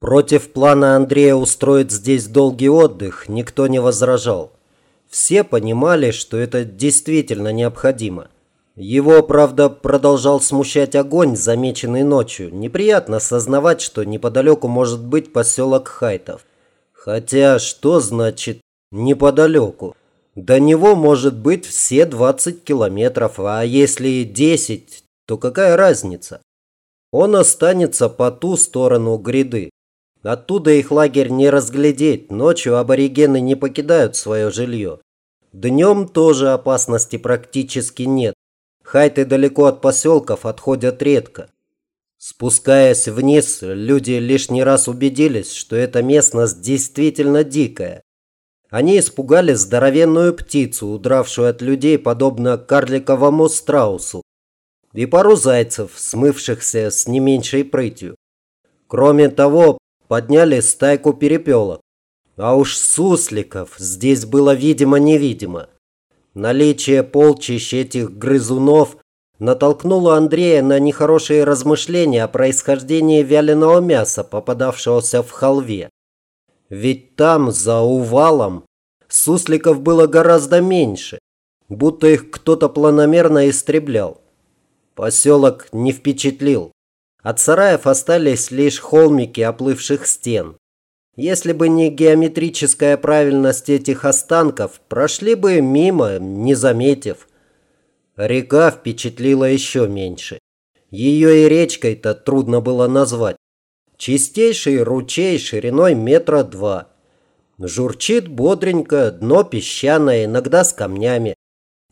Против плана Андрея устроить здесь долгий отдых никто не возражал. Все понимали, что это действительно необходимо. Его, правда, продолжал смущать огонь, замеченный ночью. Неприятно сознавать, что неподалеку может быть поселок Хайтов. Хотя, что значит неподалеку? До него может быть все 20 километров, а если 10, то какая разница? Он останется по ту сторону гряды. Оттуда их лагерь не разглядеть, ночью аборигены не покидают свое жилье. Днем тоже опасности практически нет. Хайты далеко от поселков отходят редко. Спускаясь вниз, люди лишний раз убедились, что эта местность действительно дикая. Они испугали здоровенную птицу, удравшую от людей, подобно карликовому страусу, и пару зайцев, смывшихся с не меньшей прытью. Кроме того, подняли стайку перепелок. А уж сусликов здесь было видимо-невидимо. Наличие полчищ этих грызунов натолкнуло Андрея на нехорошие размышления о происхождении вяленого мяса, попадавшегося в халве. Ведь там, за увалом, сусликов было гораздо меньше, будто их кто-то планомерно истреблял. Поселок не впечатлил. От сараев остались лишь холмики оплывших стен. Если бы не геометрическая правильность этих останков, прошли бы мимо, не заметив. Река впечатлила еще меньше. Ее и речкой-то трудно было назвать. Чистейший ручей шириной метра два. Журчит бодренько, дно песчаное, иногда с камнями.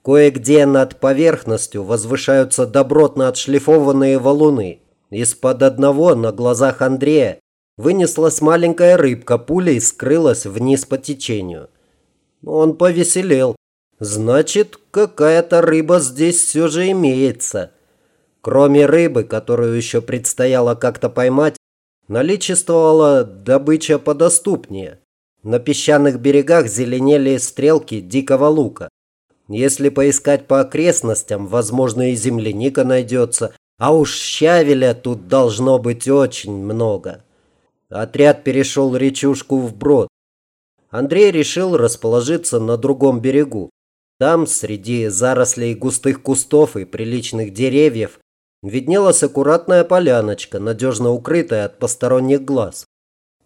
Кое-где над поверхностью возвышаются добротно отшлифованные валуны. Из-под одного на глазах Андрея вынеслась маленькая рыбка, пулей скрылась вниз по течению. Он повеселел. Значит, какая-то рыба здесь все же имеется. Кроме рыбы, которую еще предстояло как-то поймать, наличествовала добыча подоступнее. На песчаных берегах зеленели стрелки дикого лука. Если поискать по окрестностям, возможно, и земляника найдется, а уж щавеля тут должно быть очень много. Отряд перешел речушку вброд. Андрей решил расположиться на другом берегу. Там, среди зарослей густых кустов и приличных деревьев, виднелась аккуратная поляночка, надежно укрытая от посторонних глаз.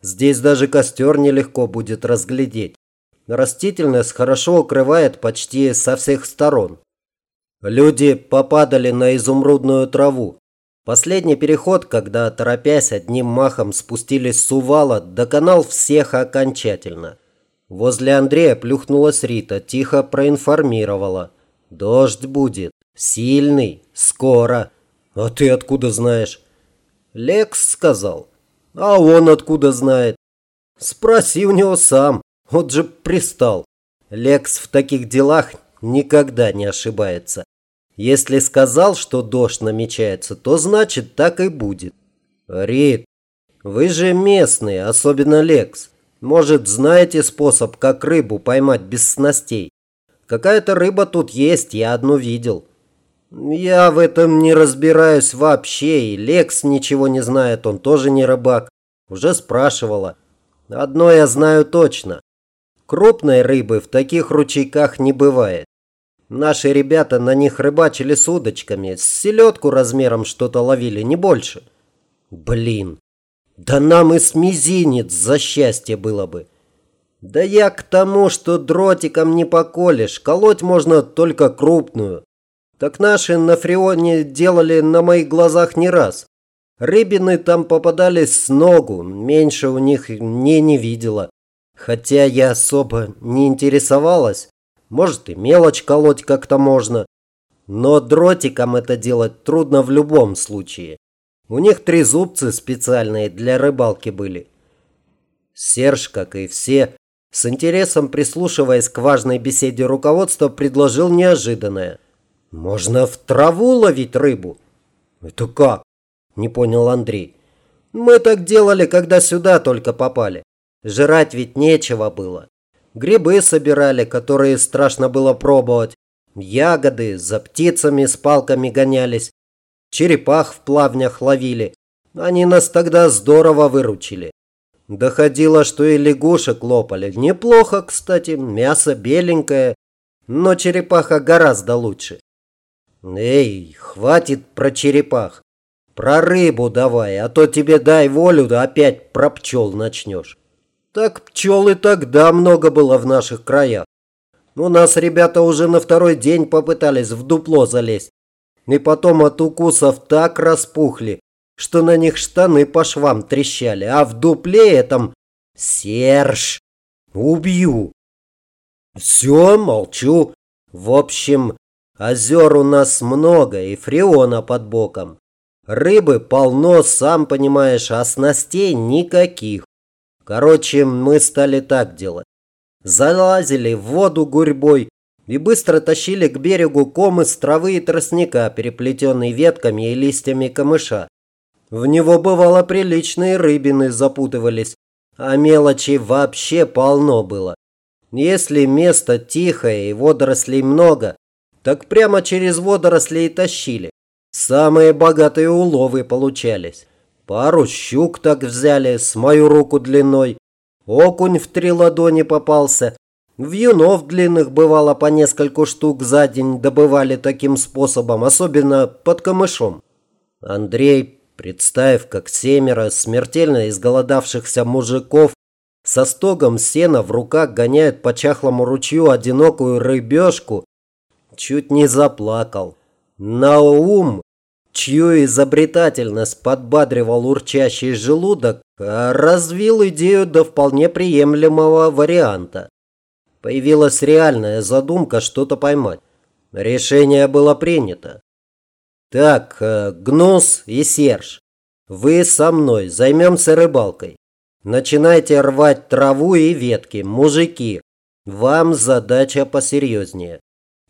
Здесь даже костер нелегко будет разглядеть. Растительность хорошо укрывает почти со всех сторон. Люди попадали на изумрудную траву. Последний переход, когда, торопясь, одним махом спустились с увала, доконал всех окончательно. Возле Андрея плюхнулась Рита, тихо проинформировала. «Дождь будет. Сильный. Скоро. А ты откуда знаешь?» «Лекс сказал». «А он откуда знает?» «Спроси у него сам. Вот же пристал. Лекс в таких делах никогда не ошибается. Если сказал, что дождь намечается, то значит так и будет. Рит, вы же местные, особенно Лекс. Может, знаете способ, как рыбу поймать без снастей? Какая-то рыба тут есть, я одну видел. Я в этом не разбираюсь вообще, и Лекс ничего не знает, он тоже не рыбак. Уже спрашивала. Одно я знаю точно. Крупной рыбы в таких ручейках не бывает. Наши ребята на них рыбачили с удочками, с селедку размером что-то ловили, не больше. Блин, да нам и с мизинец за счастье было бы. Да я к тому, что дротиком не поколешь, колоть можно только крупную. Так наши на фреоне делали на моих глазах не раз. Рыбины там попадались с ногу, меньше у них не не видела. Хотя я особо не интересовалась. Может и мелочь колоть как-то можно. Но дротиком это делать трудно в любом случае. У них три зубцы специальные для рыбалки были. Серж, как и все, с интересом прислушиваясь к важной беседе руководства, предложил неожиданное. «Можно в траву ловить рыбу?» «Это как?» – не понял Андрей. «Мы так делали, когда сюда только попали. Жрать ведь нечего было. Грибы собирали, которые страшно было пробовать. Ягоды, за птицами с палками гонялись. Черепах в плавнях ловили. Они нас тогда здорово выручили. Доходило, что и лягушек лопали. Неплохо, кстати, мясо беленькое, но черепаха гораздо лучше. Эй, хватит про черепах. Про рыбу давай, а то тебе дай волю, да опять про пчел начнешь. Так пчел и тогда много было в наших краях. У нас ребята уже на второй день попытались в дупло залезть. И потом от укусов так распухли, что на них штаны по швам трещали, а в дупле этом Серж, убью. Все, молчу. В общем, озер у нас много и фреона под боком. Рыбы полно, сам понимаешь, а снастей никаких. Короче, мы стали так делать. Залазили в воду гурьбой и быстро тащили к берегу ком из травы и тростника, переплетенный ветками и листьями камыша. В него бывало приличные рыбины запутывались, а мелочи вообще полно было. Если место тихое и водорослей много, так прямо через водоросли и тащили. Самые богатые уловы получались. Пару щук так взяли с мою руку длиной. Окунь в три ладони попался. Вьюнов длинных бывало по нескольку штук за день добывали таким способом, особенно под камышом. Андрей Представив, как семеро смертельно изголодавшихся мужиков со стогом сена в руках гоняют по чахлому ручью одинокую рыбешку, чуть не заплакал. Наум, чью изобретательность подбадривал урчащий желудок, развил идею до вполне приемлемого варианта. Появилась реальная задумка что-то поймать. Решение было принято. Так, э, Гнус и Серж, вы со мной займемся рыбалкой. Начинайте рвать траву и ветки, мужики. Вам задача посерьезнее.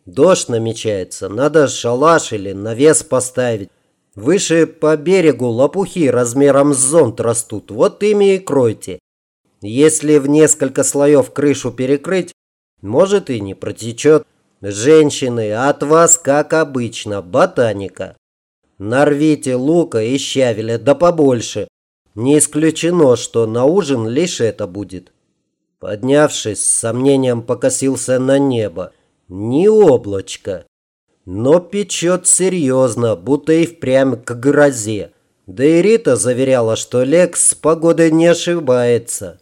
Дождь намечается, надо шалаш или навес поставить. Выше по берегу лопухи размером с зонт растут, вот ими и кройте. Если в несколько слоев крышу перекрыть, может и не протечет. Женщины, от вас, как обычно, ботаника. Нарвите лука и щавеля, да побольше. Не исключено, что на ужин лишь это будет. Поднявшись, с сомнением покосился на небо. Ни облачко. Но печет серьезно, будто и впрямь к грозе. Да и Рита заверяла, что Лекс с погодой не ошибается.